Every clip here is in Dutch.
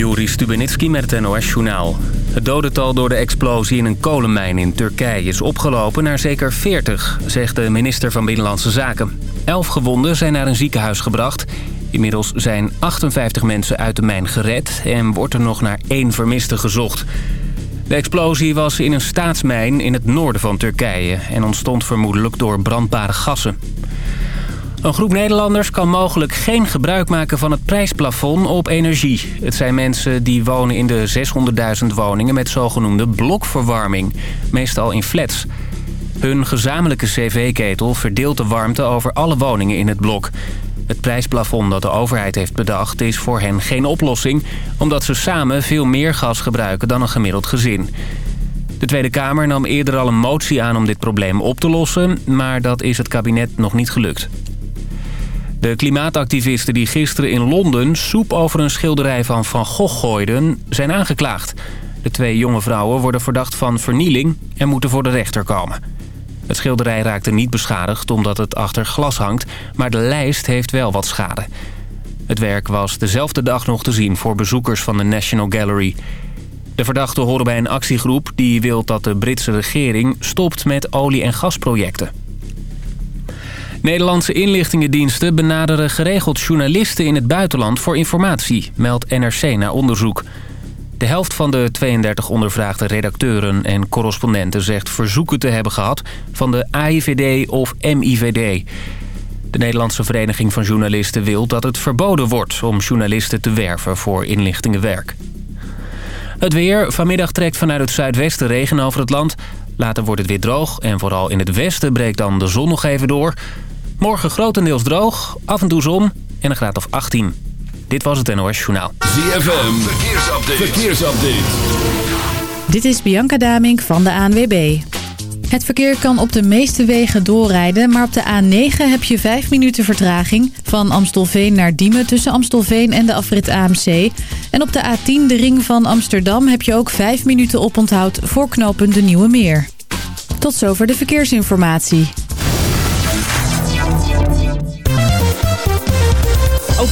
Juri Stubenitski met het NOS-journaal. Het dodental door de explosie in een kolenmijn in Turkije is opgelopen naar zeker 40, zegt de minister van Binnenlandse Zaken. Elf gewonden zijn naar een ziekenhuis gebracht. Inmiddels zijn 58 mensen uit de mijn gered en wordt er nog naar één vermiste gezocht. De explosie was in een staatsmijn in het noorden van Turkije en ontstond vermoedelijk door brandbare gassen. Een groep Nederlanders kan mogelijk geen gebruik maken van het prijsplafond op energie. Het zijn mensen die wonen in de 600.000 woningen met zogenoemde blokverwarming. Meestal in flats. Hun gezamenlijke cv-ketel verdeelt de warmte over alle woningen in het blok. Het prijsplafond dat de overheid heeft bedacht is voor hen geen oplossing... omdat ze samen veel meer gas gebruiken dan een gemiddeld gezin. De Tweede Kamer nam eerder al een motie aan om dit probleem op te lossen... maar dat is het kabinet nog niet gelukt. De klimaatactivisten die gisteren in Londen soep over een schilderij van Van Gogh gooiden... zijn aangeklaagd. De twee jonge vrouwen worden verdacht van vernieling en moeten voor de rechter komen. Het schilderij raakte niet beschadigd omdat het achter glas hangt... maar de lijst heeft wel wat schade. Het werk was dezelfde dag nog te zien voor bezoekers van de National Gallery. De verdachten horen bij een actiegroep die wil dat de Britse regering stopt met olie- en gasprojecten. Nederlandse inlichtingendiensten benaderen geregeld journalisten in het buitenland voor informatie, meldt NRC na onderzoek. De helft van de 32 ondervraagde redacteuren en correspondenten zegt verzoeken te hebben gehad van de AIVD of MIVD. De Nederlandse Vereniging van Journalisten wil dat het verboden wordt om journalisten te werven voor inlichtingenwerk. Het weer. Vanmiddag trekt vanuit het zuidwesten regen over het land. Later wordt het weer droog en vooral in het westen breekt dan de zon nog even door. Morgen grotendeels droog, af en toe zon en een graad of 18. Dit was het NOS Journaal. ZFM, verkeersupdate. verkeersupdate. Dit is Bianca Damink van de ANWB. Het verkeer kan op de meeste wegen doorrijden, maar op de A9 heb je 5 minuten vertraging. Van Amstelveen naar Diemen tussen Amstelveen en de afrit AMC. En op de A10, de ring van Amsterdam, heb je ook 5 minuten oponthoud voor knooppunt de Nieuwe Meer. Tot zover de verkeersinformatie.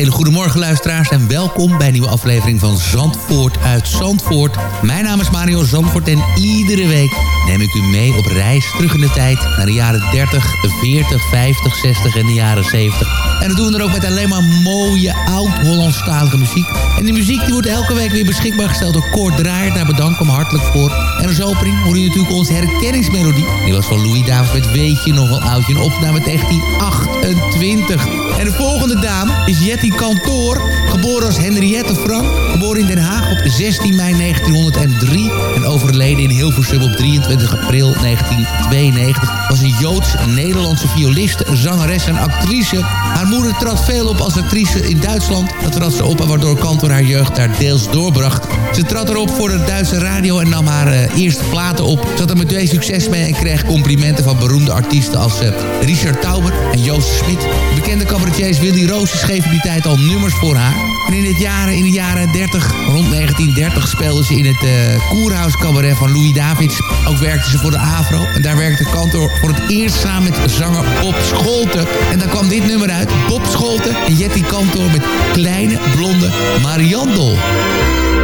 hele goede morgen luisteraars en welkom bij een nieuwe aflevering van Zandvoort uit Zandvoort. Mijn naam is Mario Zandvoort en iedere week neem ik u mee op reis terug in de tijd naar de jaren 30, 40, 50, 60 en de jaren 70. En dat doen we dan ook met alleen maar mooie oud-Hollandstalige muziek. En die muziek die wordt elke week weer beschikbaar gesteld door Kort Draaier. Daar bedank ik hem hartelijk voor. En als opening hoor je natuurlijk onze herkenningsmelodie. Die was van Louis David met Weet je nog wel oudje. Een opname 1928. En de volgende dame is Jetty Kantoor. Geboren als Henriette Frank. Geboren in Den Haag op 16 mei 1903. En overleden in Hilversum op 23 april 1992. Was een Joods-Nederlandse violiste, zangeres en actrice. Haar moeder trad veel op als actrice in Duitsland. Dat trad ze op en waardoor Kantor haar jeugd daar deels doorbracht. Ze trad erop voor de Duitse radio en nam haar eh, eerste platen op. Ze had er meteen succes mee en kreeg complimenten van beroemde artiesten als eh, Richard Tauber en Joost Smit. Bekende cabaretiers Willy Roos schreef in die tijd al nummers voor haar. En in, jaren, in de jaren 30, rond 1930, speelde ze in het uh, Koerhuis cabaret van Louis Davids. Ook werkte ze voor de AVRO. En daar werkte Kantor voor het eerst samen met zanger Bob Scholten. En daar kwam dit nummer uit. Bob Scholten en Jetty Kantor met Kleine Blonde Mariandel.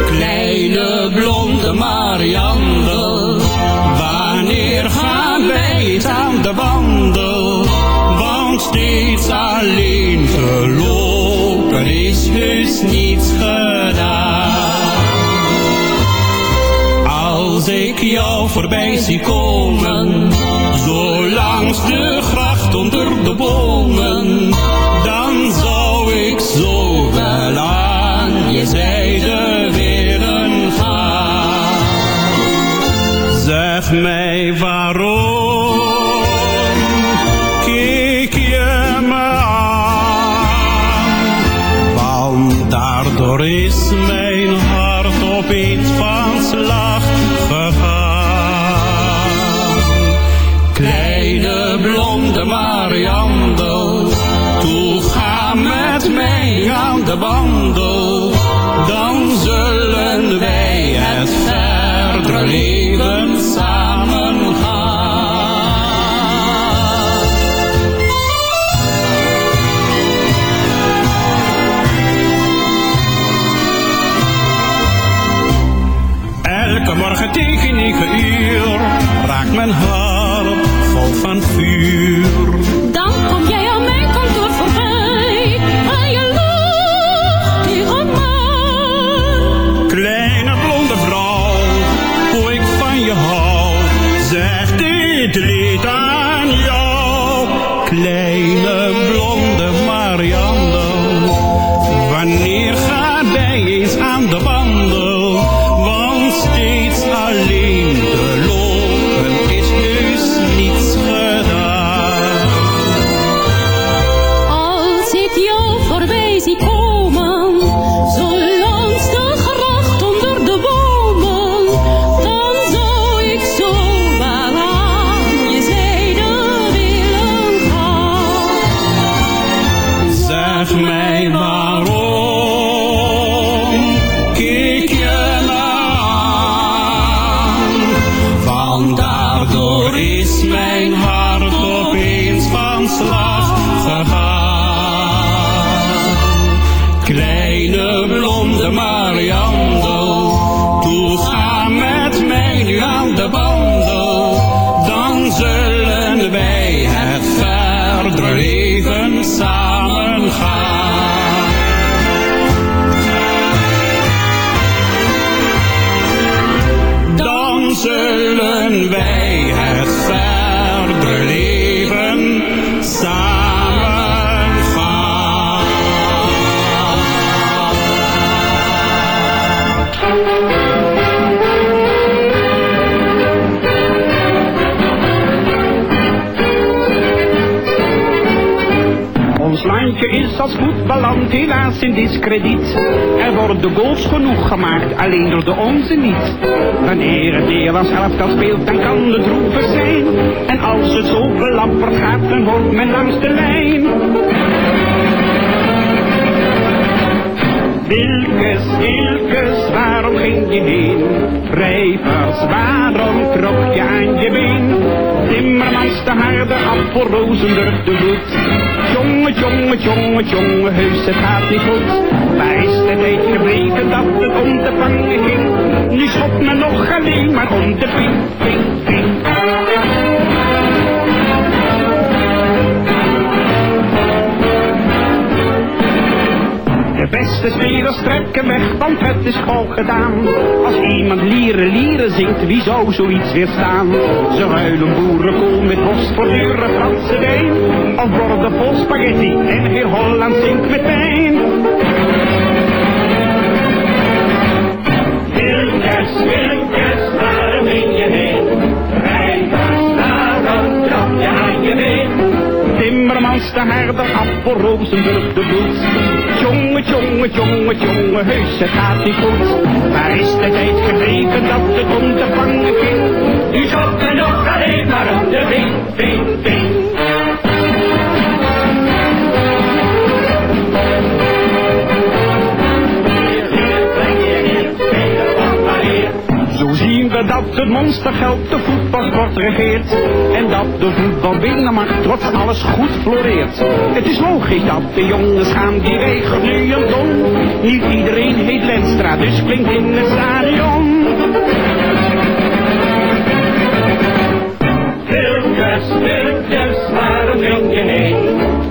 Kleine blonde Mariandel, wanneer gaan wij aan de wandel? Want steeds alleen is dus niets gedaan. Als ik jou voorbij zie komen, zo langs de gracht onder de bomen, dan zou ik zo wel aan je zijde willen gaan. Zeg mij waarom, mijn hart vol van vuur. Is als voetballand helaas in discrediet. Er worden goals genoeg gemaakt, alleen door de onze niet. Wanneer het Nederlands elftal speelt, dan kan het droevig zijn. En als het zo belamperd gaat, dan wordt men langs de lijn. Wilkes, Wilkes, waarom ging je heen? Rijpers, waarom trok je aan je been? Timmermans de harde appel, Rozenburg de bloed. Jonge, jonge, jonge, jonge, heus het gaat niet goed. Waar is de tijd gebleven dat het om te vangen ging? Nu schopt men nog alleen maar om de ping, beste spelers trekken weg, want het is gauw gedaan. Als iemand lieren lieren zingt, wie zou zoiets weerstaan? Ze ruilen boerenkool met worst voor dure Franse wijn. Of worden vol spaghetti en heel Holland zingt met Timmermans de herder, appel, Rozenburg de bloed. Jonge, jonge, jonge, jonge, heus, het gaat niet goed. Waar is de tijd gebleven dat het vangen ging? Nu zocht men nog alleen maar om de wing, wing. Dat het monstergeld de voetbalsport regeert. En dat de voetbalbinnenmacht trots alles goed floreert. Het is logisch dat de jongens gaan die wegen nu een ton. Niet iedereen heet Lenstra, dus klinkt in het stadion. Wilkes, Wilkes, waarom ging je heen?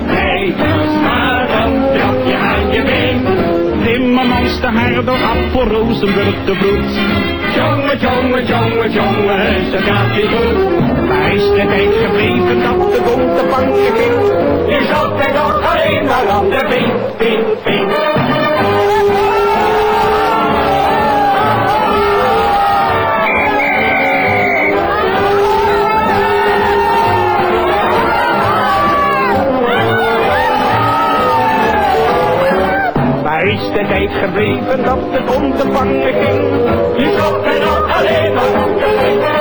Rijkers, waarom trok je aan je been? Timmermans de herder, appel, Rozenburg de bloed. Jonge, jonge, jonge, jonge, ze gaat niet goed. Waar is de tijd gebleven dat de bonte banken ging? Nu zat hij nog alleen maar de ping, ping. Geschreven dat het om te vangen ging. Je er nog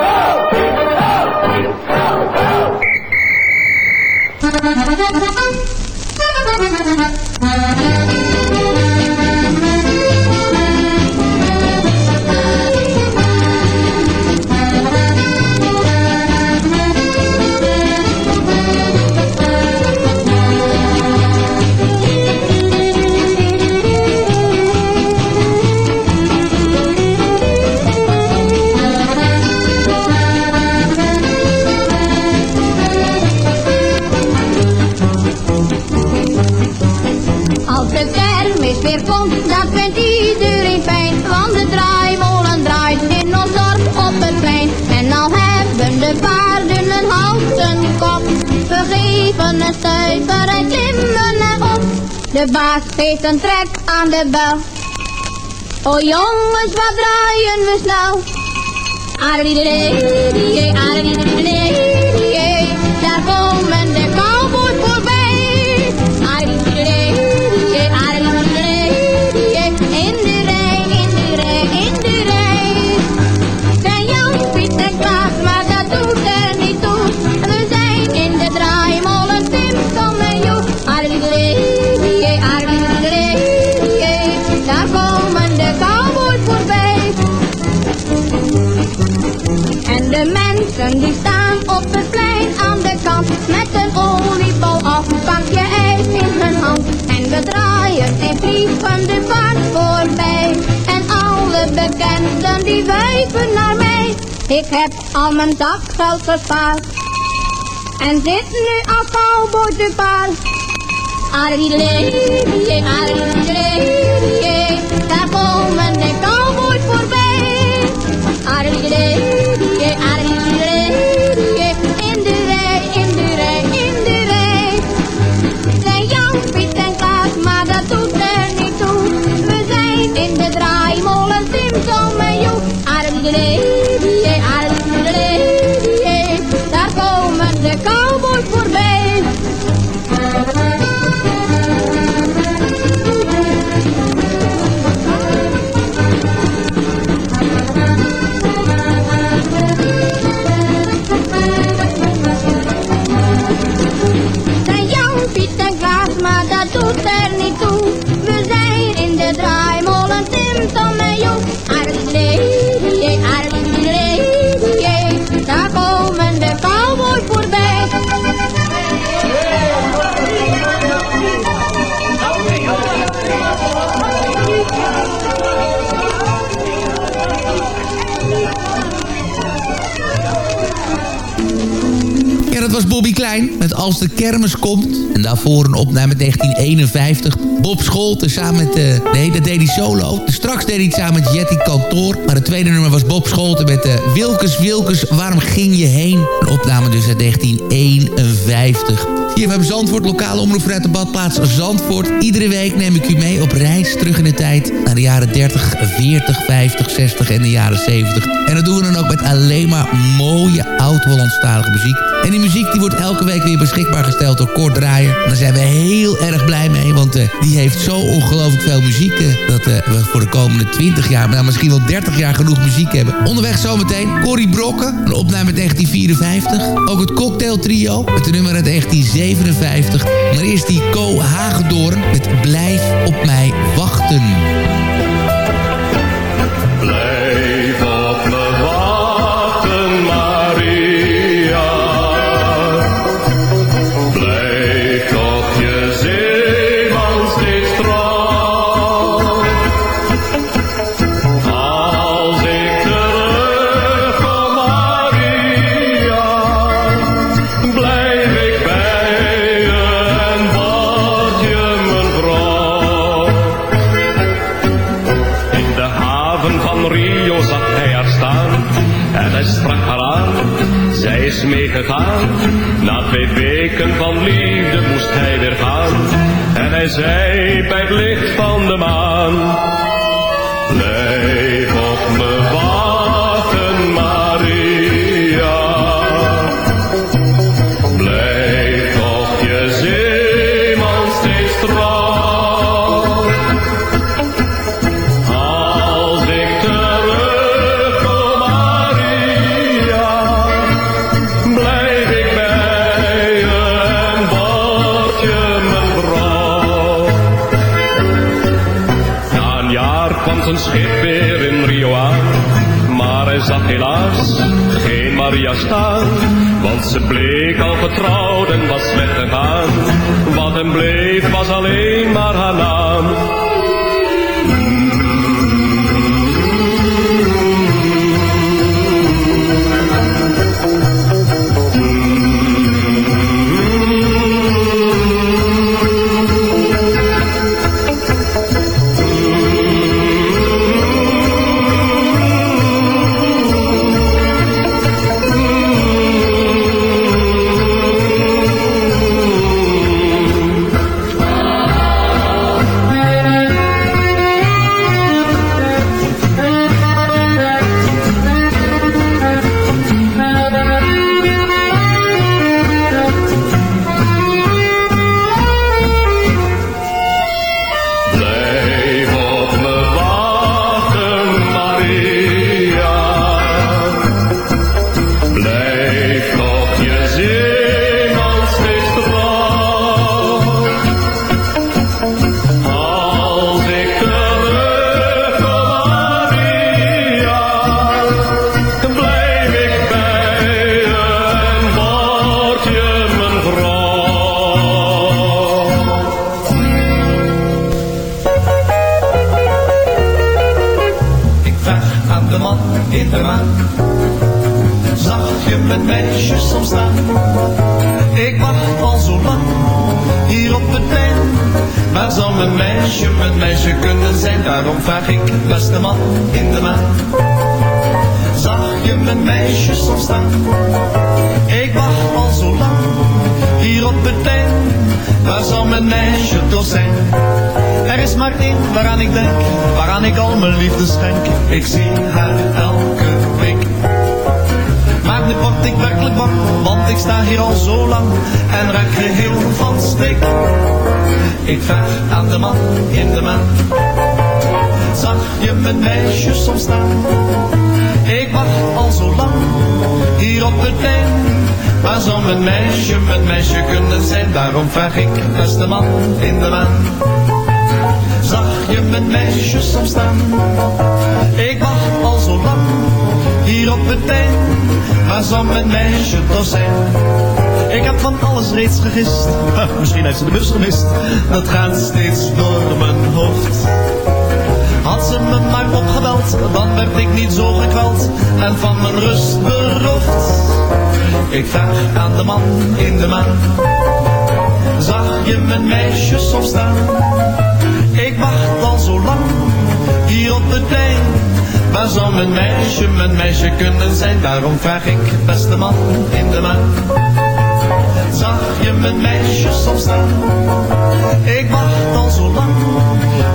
stuiver en klimmen erop. De baas geeft een trek aan de bel. O jongens, wat draaien we snel. Aardiedee, Met een oliebal of een pakje ijs in hun hand En we draaien en vliegen de vaart voorbij En alle bekenden die wijzen naar mij Ik heb al mijn zakgeld gespaard En zit nu als cowboy te paard Aardiedee, aardiedee, Met Als de kermis komt. En daarvoor een opname 1951. Bob Scholten samen met... eh nee, dat deed hij solo. Straks deed hij het samen met Jetty Kantoor. Maar het tweede nummer was Bob Scholten met eh Wilkes, Wilkes, waarom ging je heen? Een opname dus uit 1951. Hier hebben Zandvoort, lokale omroep vanuit de badplaats Zandvoort. Iedere week neem ik u mee op reis terug in de tijd... naar de jaren 30, 40, 50, 60 en de jaren 70. En dat doen we dan ook met alleen maar mooie oud-Hollandstalige muziek. En die muziek die wordt elke week weer beschikbaar gesteld door Kort Draaier. Daar zijn we heel erg blij mee, want eh, die heeft zo ongelooflijk veel muziek... eh, dat eh, we voor de komende 20 jaar, maar misschien wel 30 jaar genoeg muziek hebben. Onderweg zometeen Corrie Brokken, een opname uit 1954. Ook het Cocktail Trio, met de nummer uit 1957. Maar eerst die Co Hagedoorn met Blijf op mij wachten. Ze bleek al getrouwd en was weggegaan. Van. Ik vraag aan de man in de maan, zag je mijn meisje soms staan? Ik wacht al zo lang hier op het plein. Waar zou mijn meisje, mijn meisje kunnen zijn? Daarom vraag ik, beste man in de maan. Zag je mijn meisje soms staan? Ik wacht al zo lang hier op het plein. Waar zou mijn meisje toch zijn? Ik heb van alles reeds gegist. Misschien heeft ze de bus gemist. Dat gaat steeds door mijn hoofd. Had ze me maar opgebeld, dan werd ik niet zo gekweld en van mijn rust beroofd. Ik vraag aan de man in de maan, zag je mijn meisje soms staan? Ik wacht al zo lang hier op het plein. Waar zou mijn meisje, mijn meisje kunnen zijn? Daarom vraag ik, beste man in de maan. Zag je mijn meisje soms staan? Ik wacht al zo lang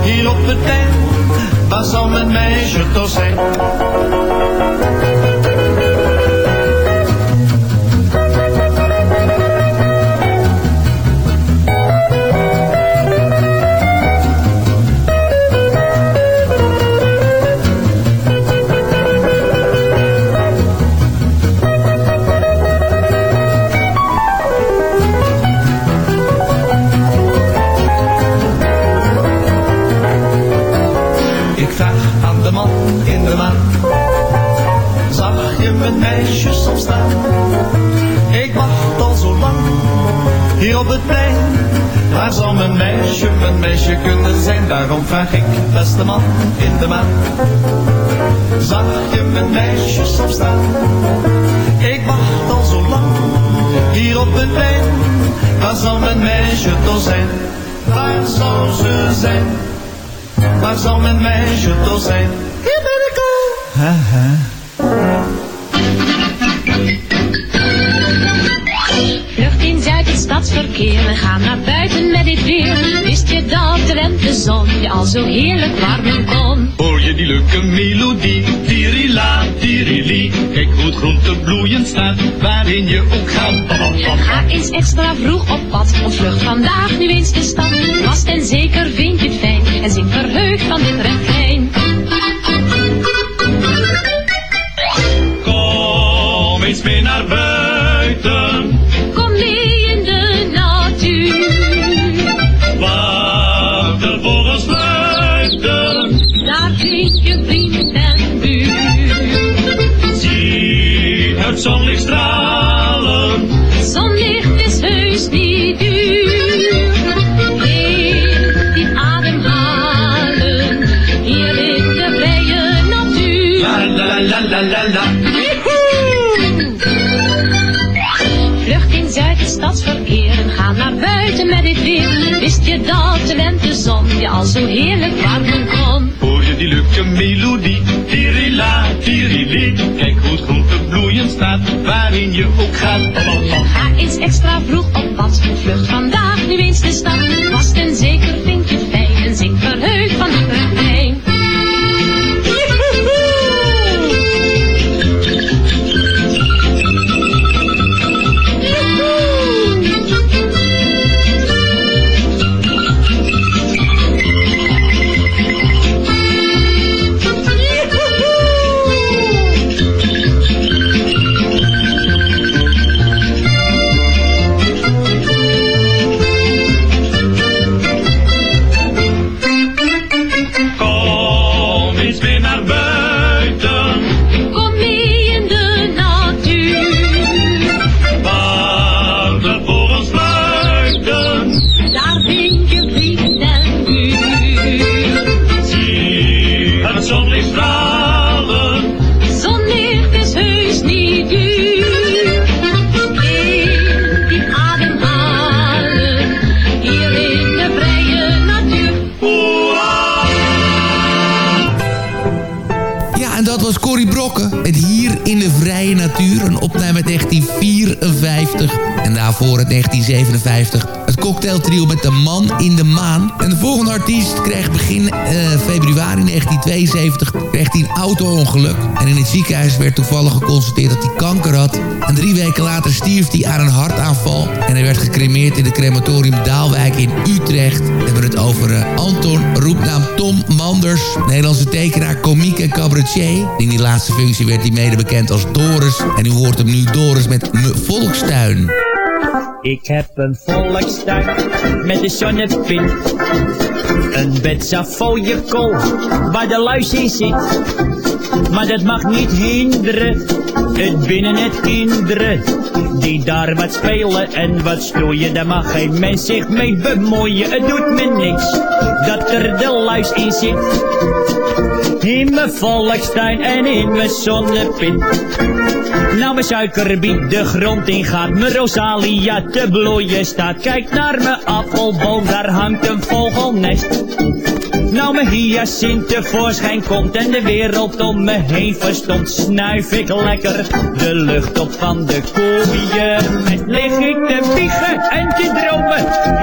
hier op het plein. Waar zou mijn meisje toch zijn? Plein. Waar zou mijn meisje, mijn meisje kunnen zijn? Daarom vraag ik, beste man in de maan. Zag je mijn meisje soms staan? Ik wacht al zo lang hier op het plein. Waar zou mijn meisje toch zijn? Waar zou ze zijn? Waar zal mijn meisje toch zijn? Hier ben ik al. Stadsverkeer, we gaan naar buiten met dit weer. Wist je dat de lentezon je al zo heerlijk warmen kon? Hoor je die leuke melodie? Tirila, tirili. Kijk hoe het groente bloeiend staat, waarin je ook gaat. Ga eens extra vroeg op pad, ontvlucht vandaag nu eens de stad. Vast en zeker vind je het fijn, en zing verheugd van dit refrein. Kom eens mee Wist je dat de lentezon je al zo heerlijk warmen kon? Hoor je die leuke melodie? Tirila, tirili. Kijk hoe het groente bloeien staat, waarin je ook gaat. Ga eens extra vroeg op pad, vlucht vandaag nu eens de stad. En in het ziekenhuis werd toevallig geconstateerd dat hij kanker had. En drie weken later stierf hij aan een hartaanval. En hij werd gecremeerd in het crematorium Daalwijk in Utrecht. We hebben het over eh, Anton, roepnaam Tom Manders. Nederlandse tekenaar, komiek en cabaretier. In die laatste functie werd hij mede bekend als Doris. En u hoort hem nu Doris met Me Volkstuin. Ik heb een volkstuin met een zonnepin. Een bed kool waar de luis in zit. Maar dat mag niet hinderen, het binnen het kinderen. Die daar wat spelen en wat stoeien, daar mag geen mens zich mee bemoeien. Het doet me niks dat er de luis in zit. In mijn volkstuin en in mijn zonnepin. Nou mijn suikerbiet de grond in gaat, mijn rosalia te bloeien staat. Kijk naar mijn appelboom, daar hangt een vogelnest. Nou mijn hyacint tevoorschijn komt en de wereld om me heen verstomt, snuif ik lekker de lucht op van de koeien. Met lig ik te wiegen en te dromen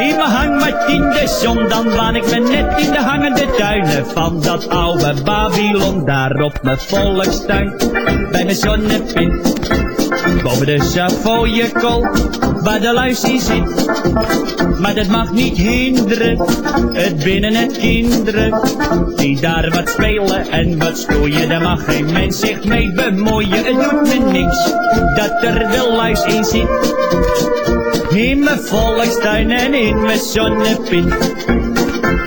in mijn hangmat in de zon, dan waan ik me net in de hangende tuinen van dat oude Babylon, daar op mijn volkstuin, bij mijn zonnepin. Boven de Savoyekool, waar de luis in zit. Maar dat mag niet hinderen, het binnen het kinderen. Die daar wat spelen en wat stoeien, daar mag geen mens zich mee bemoeien. Het doet me niks, dat er de luis in zit. In mijn volkstuin en in mijn zonnepin.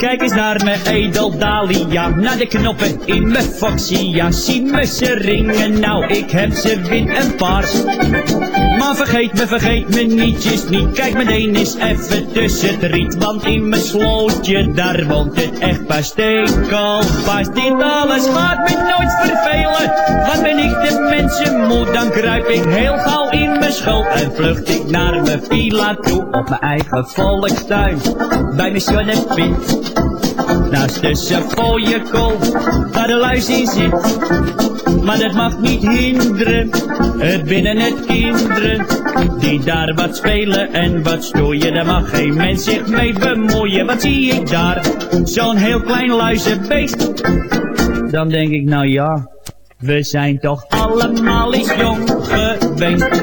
Kijk eens naar mijn edeldalia, naar de knoppen in mijn foxia. Zie me ze ringen, nou ik heb ze wit en paars. Maar vergeet me, vergeet me nietjes niet. Kijk meteen eens even tussen het riet, want in mijn slootje daar woont het echtpaar stekelpaars. Dit alles gaat me nooit vervelen, want ben ik de mensen moe, dan kruip ik heel gauw in mijn schuld en vlucht ik naar mijn villa toe op mijn eigen volkstuin. Bij mijn zonnepin. Naast de Savoyekool, waar de luis in zit. Maar dat mag niet hinderen, het binnen het kinderen. Die daar wat spelen en wat stoeien, daar mag geen mens zich mee bemoeien. Wat zie ik daar? Zo'n heel klein luizenbeest. Dan denk ik, nou ja, we zijn toch allemaal eens jong geweest.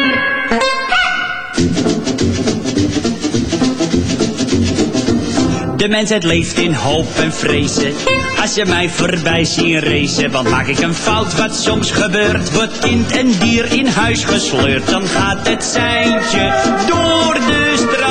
De mensheid leeft in hoop en vrezen. Als je mij voorbij ziet racen, want maak ik een fout wat soms gebeurt. Wordt kind en dier in huis gesleurd, dan gaat het seintje door de straat.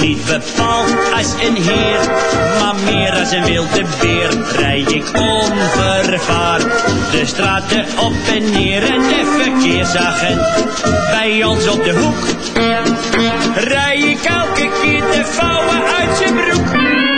Niet bepaald als een heer, maar meer als een wilde beer rij ik onvervaard de straten op en neer en de verkeersagent bij ons op de hoek. Rij ik elke keer de vouwen uit zijn broek.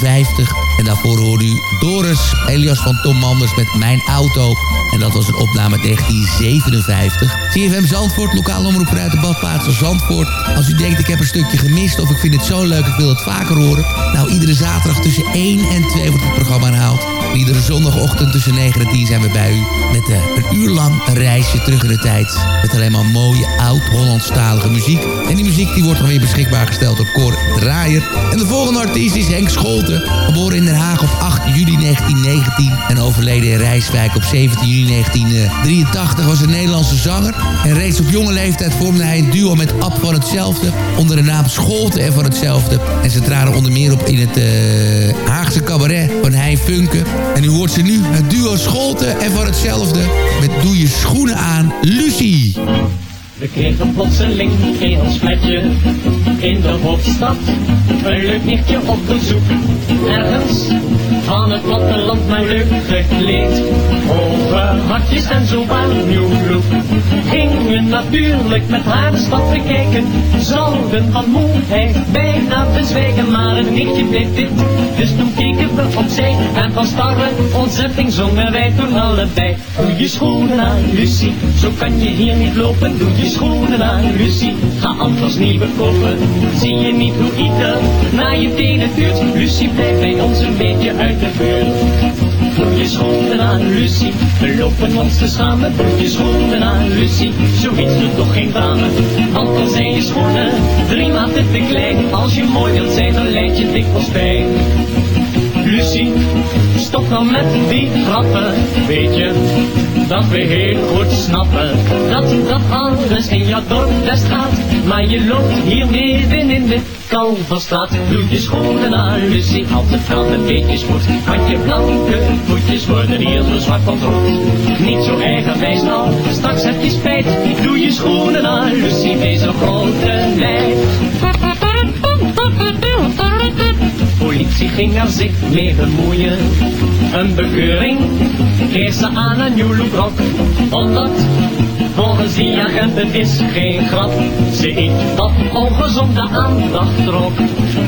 1955. En daarvoor hoorde u Doris, Elias van Tom Manders met Mijn Auto. En dat was een opname 1957. CFM Zandvoort, lokaal omroep vanuit de badplaats van Zandvoort. Als u denkt ik heb een stukje gemist of ik vind het zo leuk, ik wil het vaker horen. Nou, iedere zaterdag tussen 1 en 2 wordt het programma herhaald. Iedere zondagochtend tussen 9 en 10 zijn we bij u. Met uh, een uur lang een reisje terug in de tijd. Met alleen maar mooie oud-Hollandstalige muziek. En die muziek die wordt dan weer beschikbaar gesteld door Cor Draaier. En de volgende artiest is Henk Scholten. Geboren in Den Haag op 8 juli 1919. En overleden in Rijswijk op 17 juli 1983 was een Nederlandse zanger. En reeds op jonge leeftijd vormde hij een duo met Ab van Hetzelfde. Onder de naam Scholten en van Hetzelfde. En ze traden onder meer op in het uh, Haagse cabaret van Hein Funke. En u hoort ze nu, het duo Scholten en van Hetzelfde. Met Doe je schoenen aan, Lucie. We kregen plotseling een ons in de hoofdstad. Een leuk nichtje op bezoek, ergens van het platteland maar leuk gekleed. Over hartjes en zo aan nieuw look. Gingen natuurlijk met haar de stad bekijken. Zouden van moeheid bijna bezwijken, maar een nichtje bleef dit. Dus toen keken we opzij en van starre ontzetting zongen wij toen allebei. Doe je schoenen aan, Lucie, zo kan je hier niet lopen. Doe je schoenen aan, Lucie, ga anders nieuwe kopen. Zie je niet hoe ieder naar je tenen vuurt? Lucie, blijf bij ons een beetje uit de buurt. Doe je schoenen aan, Lucie, we lopen ons te schamen. Doe je schoenen aan, Lucie, zoiets doet toch geen dame. Want dan zijn je schoenen drie maten te klein. Als je mooi wilt zijn, dan leid je dikwijls pijn. Lucie, stop nou met die grappen, weet je dat we heel goed snappen dat dat alles in jouw dorp best gaat. Maar je loopt hier midden in de Kalverstraat. Doe je schoenen aan, Lucie, altijd gaat een beetje spoed. Want je blanke voetjes worden hier zo zwart van rood. Niet zo eigenwijs nou, straks heb je spijt. Doe je schoenen aan, Lucie, deze grote meid politie ging er zich mee bemoeien. Een bekeuring kreeg ze aan een nieuw rok, omdat volgens die agenten is geen grap. Ze eet dat ongezonde aandacht trok.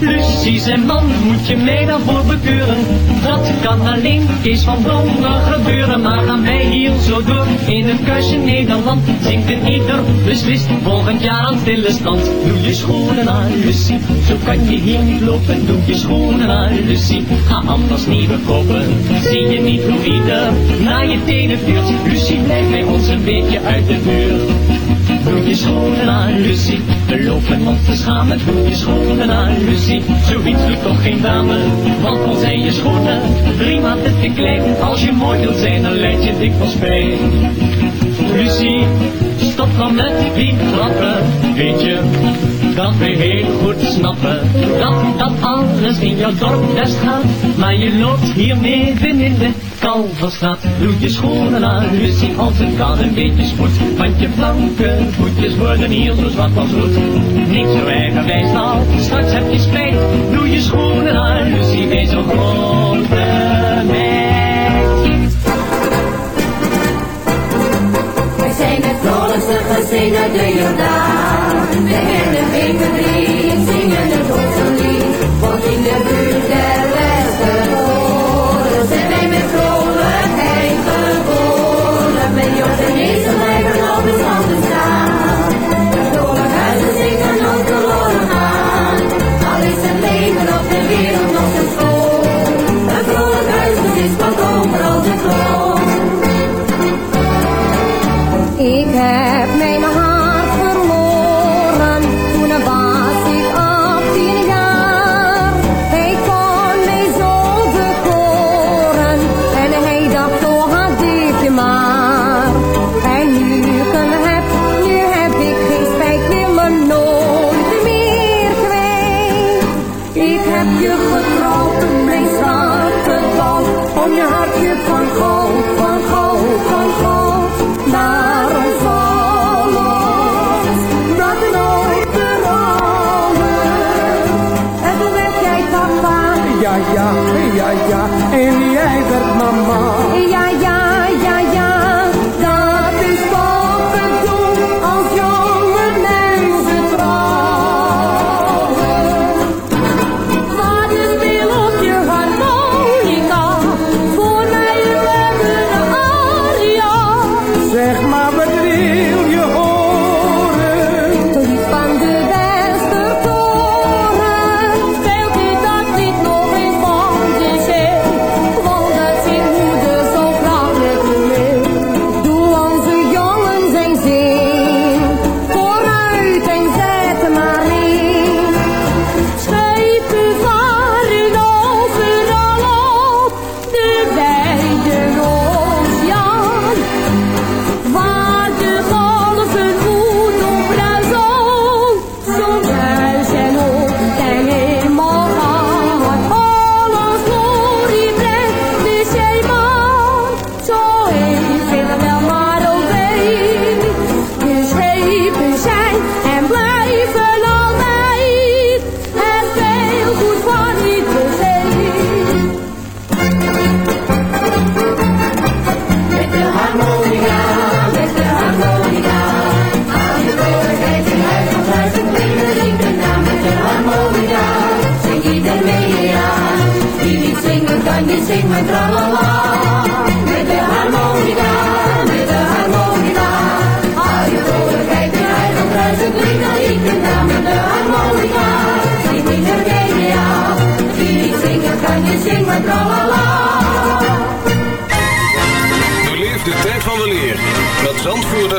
Lucie zijn man, moet je mij daarvoor bekeuren? Dat kan alleen Kees van Dongen gebeuren, maar gaan wij hier zo door in een kuisje Nederland zingt een ieder beslist volgend jaar aan stille stand. Doe je schoenen aan, Lucie, zo kan je hier niet lopen. Doe je schoenen aan, Lucie, ga anders nieuwe kopen. Zie je niet hoe ieder naar je tenen vuurt? Lucie, blijf bij ons een beetje uit de buurt. Doe je schoenen aan, Lucie, we lopen ons te schamen. Doe je schoenen aan, Lucie, zoiets doet toch geen dame. Want al zijn je schoenen drie maten te klein. Als je mooi wilt zijn, dan leid je dikwijls pijn. Lucie, stop dan met die grappen, weet je dat we heel goed snappen dat dat alles in jouw dorp best gaat. Maar je loopt hier midden in de Kalverstraat. Doe je schoenen aan, Lucie, als het kan een beetje spoed. Want je blanke voetjes worden hier zo zwart als roet. Niet zo eigenwijs nou, straks heb je spijt. Doe je schoenen aan, Lucie, wees zo grote meid. Wij zijn het vrolijkste gezin de Jordaan. We kennen geen verdriet, zingen het onze lied. Want in de buurt Ik heb je getrouwd, mijn schat gebouwd, om je hartje van goud,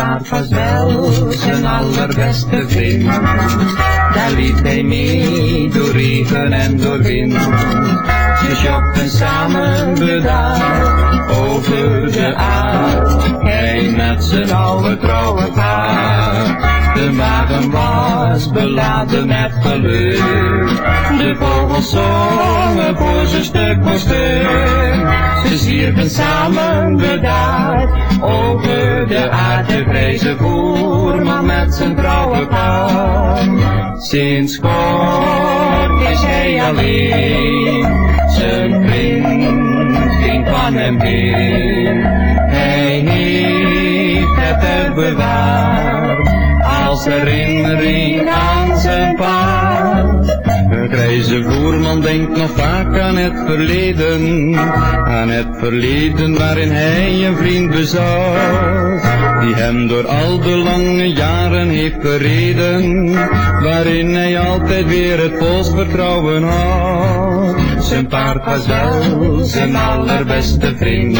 paard was wel zijn allerbeste vriend. Daar liep hij mee door regen en door wind. Ze sjokten samen bedaard over de aard. Hij met zijn oude trouwe paard. De wagen was beladen met geluk. De vogels zongen voor zijn stuk voor stuk. Ze zwierven samen bedaard over de aarde grijze voerman met zijn trouwe paard. Sinds kort is hij alleen, zijn vriend ging van hem heen. Hij heeft het bewaard als herinnering aan zijn paard. Een grijze voerman denkt nog vaak aan het verleden, aan het verleden waarin hij een vriend bezat, die hem door al de lange jaren heeft gereden, waarin hij altijd weer het volst vertrouwen had. Zijn paard was wel zijn allerbeste vriend.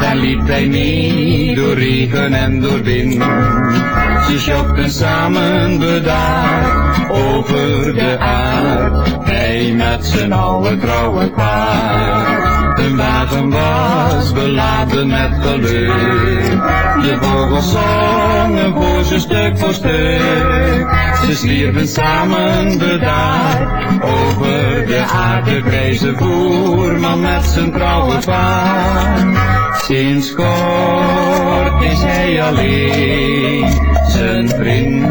Daar liep hij mee door regen en door wind. Ze sjokten samen bedaard over de aard. Hij met zijn oude trouwe paard. De wagen was beladen met geluk. De vogels zongen voor ze stuk voor stuk. Ze stierven samen bedaard over de aarde grijze voerman met zijn trouwe paard. Sinds kort is hij alleen, zijn vriend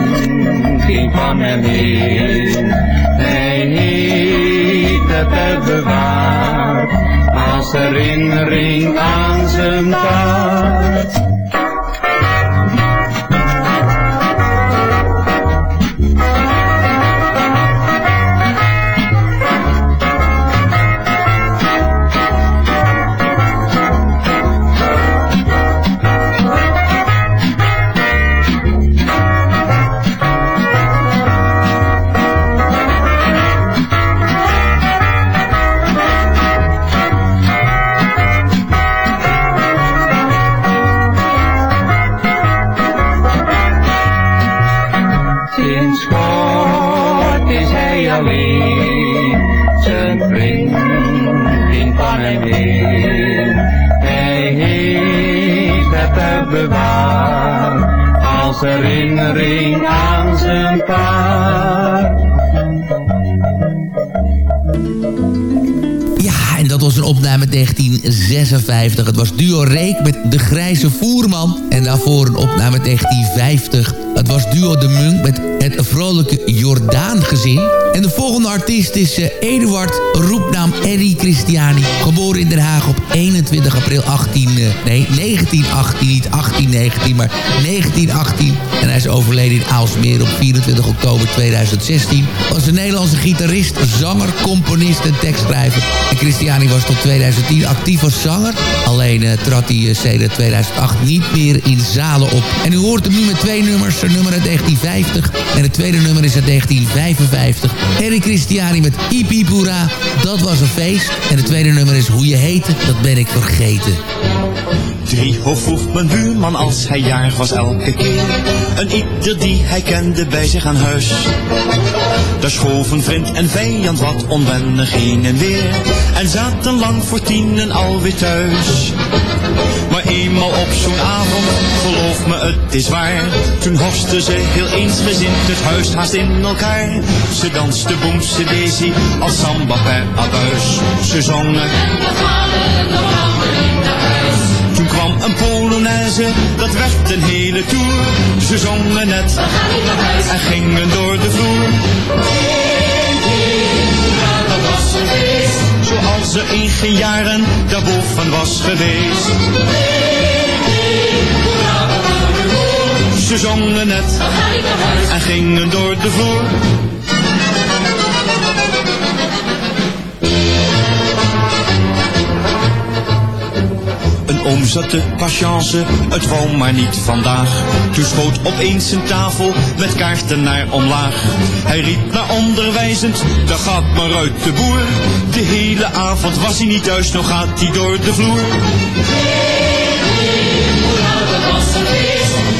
ging van hem heen. Hij heeft het bewaard, herinnering aan zijn paard. Herinnering aan zijn paard. Ja, en dat was een opname 1956. Het was duo Reek met De Grijze Voerman. En daarvoor een opname 1950. Het was duo De Munk met Het Vrolijke Jordaan-gezin. En de volgende artiest is eh, Eduard, roepnaam Eddie Christiani. Geboren in Den Haag op 21 april 18... eh, nee, 1918, niet 1819, maar 1918. En hij is overleden in Aalsmeer op 24 oktober 2016. Was een Nederlandse gitarist, zanger, componist en tekstschrijver. En Christiani was tot 2010 actief als zanger. Alleen eh, trad hij sedert 2008 niet meer in zalen op. En u hoort hem nu met twee nummers. Nummer uit 1950. En het tweede nummer is uit 1955. Eric Christiani met Ipipura, dat was een feest. En het tweede nummer is Hoe je heette, dat ben ik vergeten. Driehof vroeg mijn buurman als hij jarig was elke keer. Een ieder die hij kende bij zich aan huis. Daar schoven vriend en vijand wat onwennig heen en weer. En zaten lang voor tienen alweer thuis. Maar eenmaal op zo'n avond, geloof me het is waar. Toen horsten ze heel eensgezind het huis haast in elkaar. Ze danste boemse daisy als samba per abuis. Ze zongen. Toen kwam een Polonaise, dat werd een hele tour. Ze zongen net en gingen door de vloer. Dat was een feest, zoals er in geen jaren daarboven was geweest. Ze zongen net en gingen door de vloer. Oom zat te patience, het wou maar niet vandaag. Toen schoot opeens zijn tafel met kaarten naar omlaag. Hij riep naar onderwijzend, daar gaat maar uit de boer. De hele avond was hij niet thuis, nog gaat hij door de vloer. Een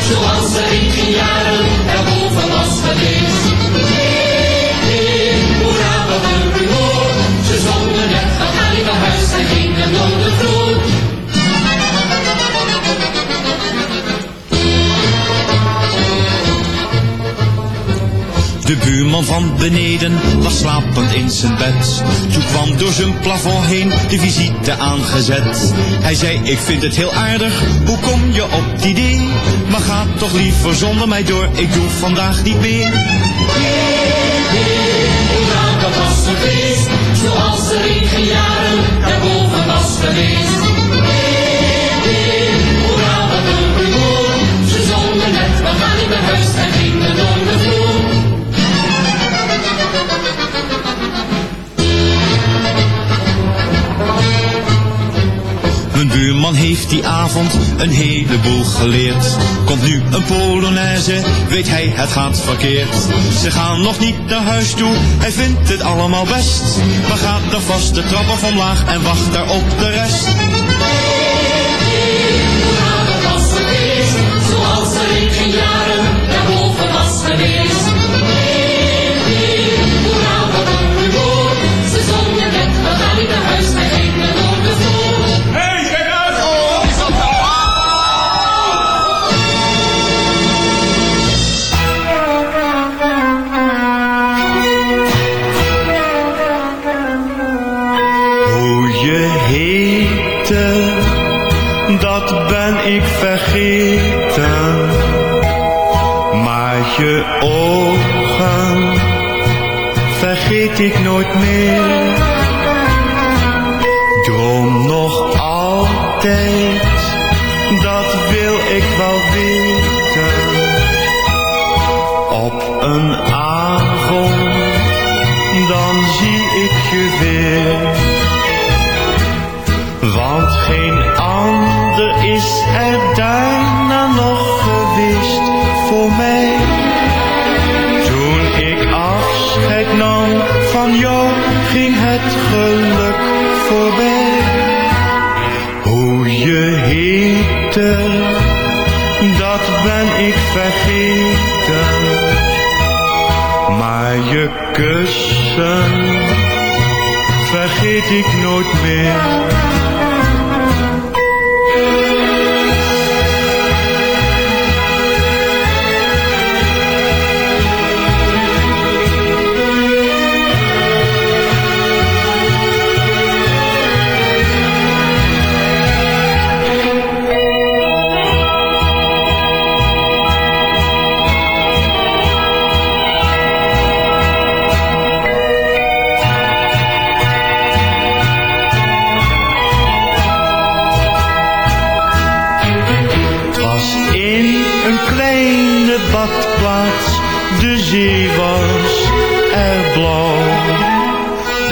zoals er in geen jaren daarboven was geweest. Hoera, wat een. Ze zongen net, dan ga ik naar huis en gingen de vloer. De buurman van beneden lag slapend in zijn bed. Toen kwam door zijn plafond heen de visite aangezet. Hij zei, ik vind het heel aardig, hoe kom je op het idee? Maar ga toch liever zonder mij door, ik doe vandaag niet meer. Dat was een feest, zoals er in jaren daarboven was geweest. Buurman heeft die avond een heleboel geleerd. Komt nu een Polonaise, weet hij het gaat verkeerd. Ze gaan nog niet naar huis toe, hij vindt het allemaal best. Maar gaat dan vast de trap af omlaag en wacht daar op de rest. Vergeten. Maar je ogen vergeet ik nooit meer. Dat ben ik vergeten. Maar je kussen vergeet ik nooit meer.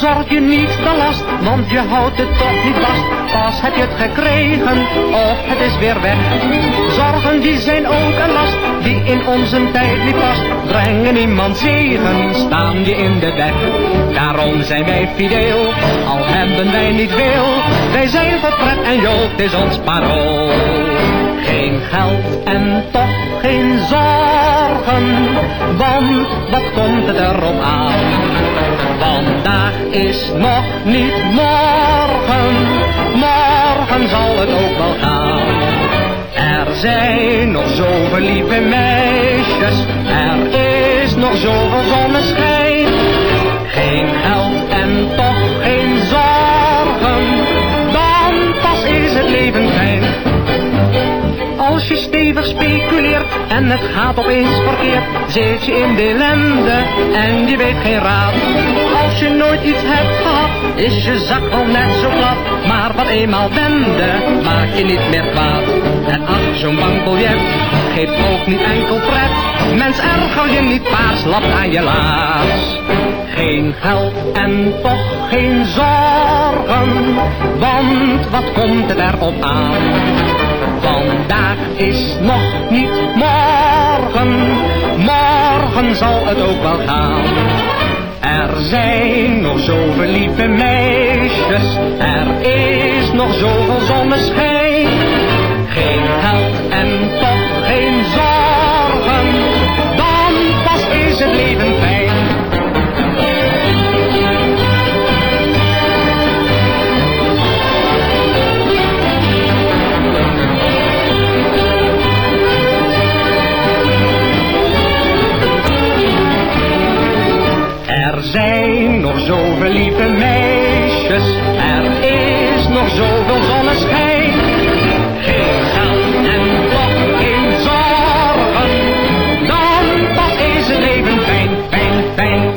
Bezorg je niet te last, want je houdt het toch niet vast. Pas heb je het gekregen, of het is weer weg. Zorgen die zijn ook een last, die in onze tijd niet past. Brengen iemand zegen, staan je in de weg. Daarom zijn wij fideel, al hebben wij niet veel. Wij zijn voor en jood, is ons parool. Geen geld en toch geen zorgen, want wat komt het erop aan? Vandaag is nog niet morgen, morgen zal het ook wel gaan. Er zijn nog zoveel lieve meisjes, er is nog zoveel zonneschijn. Geen geld en het gaat opeens verkeerd, zit je in de ellende en je weet geen raad. Als je nooit iets hebt gehad, is je zak al net zo plat. Maar wat eenmaal wende, maak je niet meer kwaad. En ach, zo'n bankbiljet geeft ook niet enkel pret. Mens erger je niet paars, lapt aan je laars. Geen geld en toch geen zorgen, want wat komt het erop aan? Vandaag is nog niet morgen, morgen zal het ook wel gaan. Er zijn nog zoveel lieve meisjes, er is nog zoveel zonneschijn. Zoveel lieve meisjes, er is nog zoveel zonneschijn. Geen geld en toch geen zorgen, dan pas het leven fijn, fijn, fijn.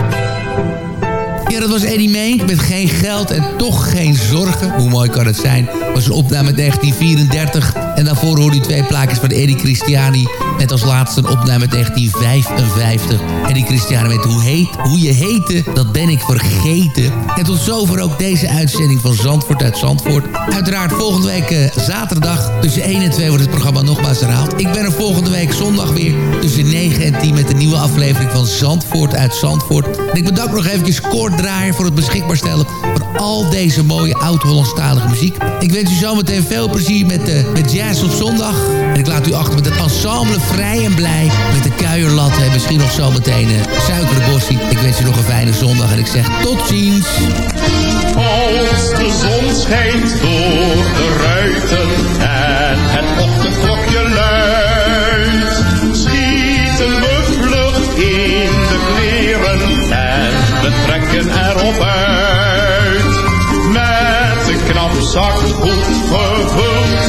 Ja, dat was Eddie May met geen geld en toch geen zorgen. Hoe mooi kan het zijn? was een opname uit 1934. En daarvoor hoorde u twee plaatjes van Eddie Christiani. Met als laatste een opname uit 1955. Eddie Christiani met hoe, heet, hoe je heette, dat ben ik vergeten. En tot zover ook deze uitzending van Zandvoort uit Zandvoort. Uiteraard volgende week uh, zaterdag tussen 1 en 2 wordt het programma nogmaals herhaald. Ik ben er volgende week zondag weer tussen 9 en 10 met een nieuwe aflevering van Zandvoort uit Zandvoort. En ik bedank nog eventjes Kort voor het beschikbaar stellen al deze mooie oud-Hollandstalige muziek. Ik wens u zometeen veel plezier met, uh, met Jazz op zondag. En ik laat u achter met het ensemble Vrij en Blij met de kuierlat. En misschien nog zometeen uh, Suikerbossie. Ik wens u nog een fijne zondag en ik zeg tot ziens. Als de zon schijnt door de ruiten en het ochtendklokje luidt, schieten we vlug in de kleren en we trekken erop uit. Met een knap zak goed gevuld,